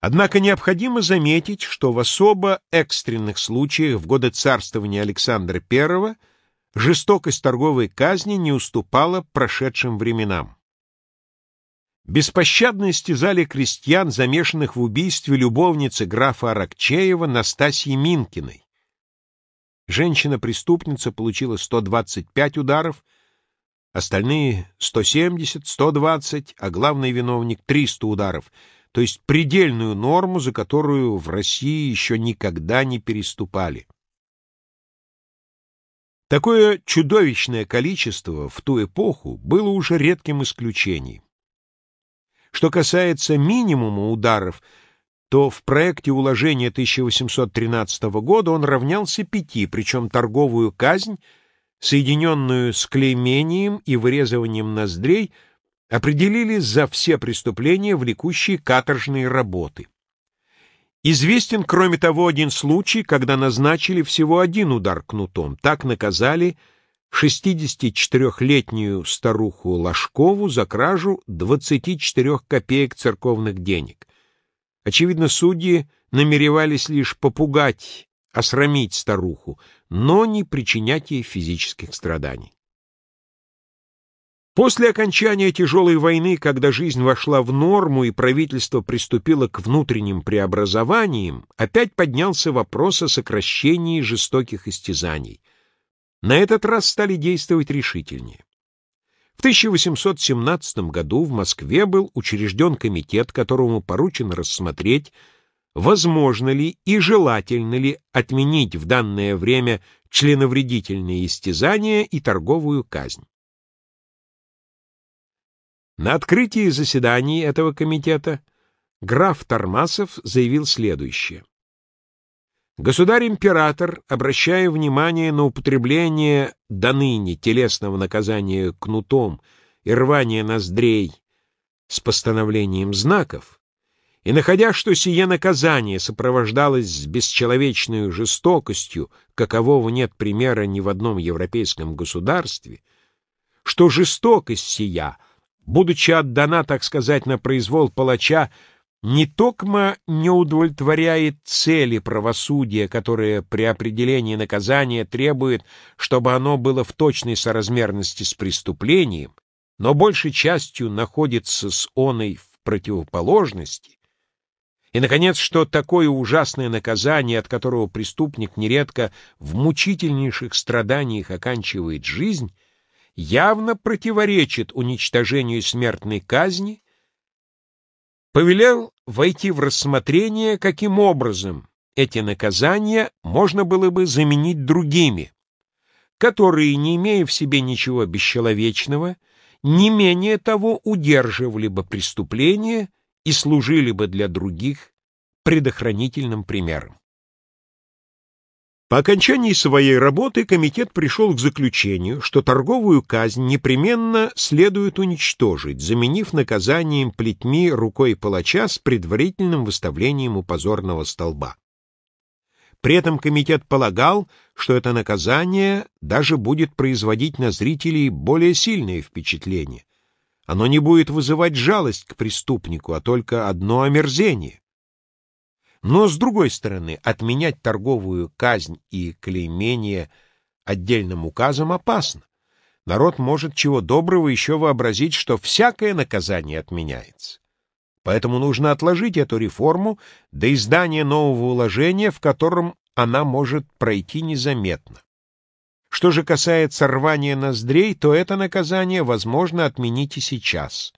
Однако необходимо заметить, что в особо экстренных случаях в годы царствования Александра I жестокость торговой казни не уступала прошедшим временам. Беспощадно истязали крестьян, замешанных в убийстве любовницы графа Аракчеева Настасьи Минкиной. Женщина-преступница получила 125 ударов, остальные — 170, 120, а главный виновник — 300 ударов — то есть предельную норму, за которую в России еще никогда не переступали. Такое чудовищное количество в ту эпоху было уже редким исключением. Что касается минимума ударов, то в проекте уложения 1813 года он равнялся пяти, причем торговую казнь, соединенную с клеймением и вырезыванием ноздрей – определили за все преступления, влекущие каторжные работы. Известен, кроме того, один случай, когда назначили всего один удар кнутом. Так наказали 64-летнюю старуху Ложкову за кражу 24 копеек церковных денег. Очевидно, судьи намеревались лишь попугать, осрамить старуху, но не причинять ей физических страданий. После окончания тяжелой войны, когда жизнь вошла в норму и правительство приступило к внутренним преобразованиям, опять поднялся вопрос о сокращении жестоких истязаний. На этот раз стали действовать решительнее. В 1817 году в Москве был учрежден комитет, которому поручено рассмотреть, возможно ли и желательно ли отменить в данное время членовредительные истязания и торговую казнь. На открытии заседаний этого комитета граф Тормасов заявил следующее. Государь-император, обращая внимание на употребление до ныне телесного наказания кнутом и рвание ноздрей с постановлением знаков, и находя, что сие наказание сопровождалось с бесчеловечной жестокостью, какового нет примера ни в одном европейском государстве, что жестокость сия — будучи отдана, так сказать, на произвол палача, не токмо не удовлетворяет цели правосудия, которое при определении наказания требует, чтобы оно было в точной соразмерности с преступлением, но большей частью находится с оной в противоположности, и, наконец, что такое ужасное наказание, от которого преступник нередко в мучительнейших страданиях оканчивает жизнь, явно противоречит уничтожению смертной казни, повелел войти в рассмотрение, каким образом эти наказания можно было бы заменить другими, которые, не имея в себе ничего бесчеловечного, не менее того удерживали бы преступление и служили бы для других предохранительным примером. По окончании своей работы комитет пришел к заключению, что торговую казнь непременно следует уничтожить, заменив наказанием плетьми рукой палача с предварительным выставлением у позорного столба. При этом комитет полагал, что это наказание даже будет производить на зрителей более сильное впечатление. Оно не будет вызывать жалость к преступнику, а только одно омерзение. Но, с другой стороны, отменять торговую казнь и клеймение отдельным указом опасно. Народ может чего доброго еще вообразить, что всякое наказание отменяется. Поэтому нужно отложить эту реформу до издания нового уложения, в котором она может пройти незаметно. Что же касается рвания ноздрей, то это наказание возможно отменить и сейчас.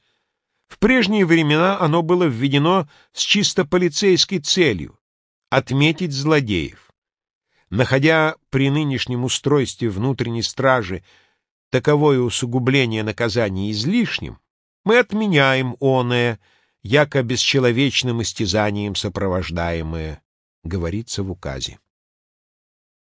В прежние времена оно было введено с чисто полицейской целью — отметить злодеев. Находя при нынешнем устройстве внутренней стражи таковое усугубление наказания излишним, мы отменяем оное, яко бесчеловечным истязанием сопровождаемое, говорится в указе.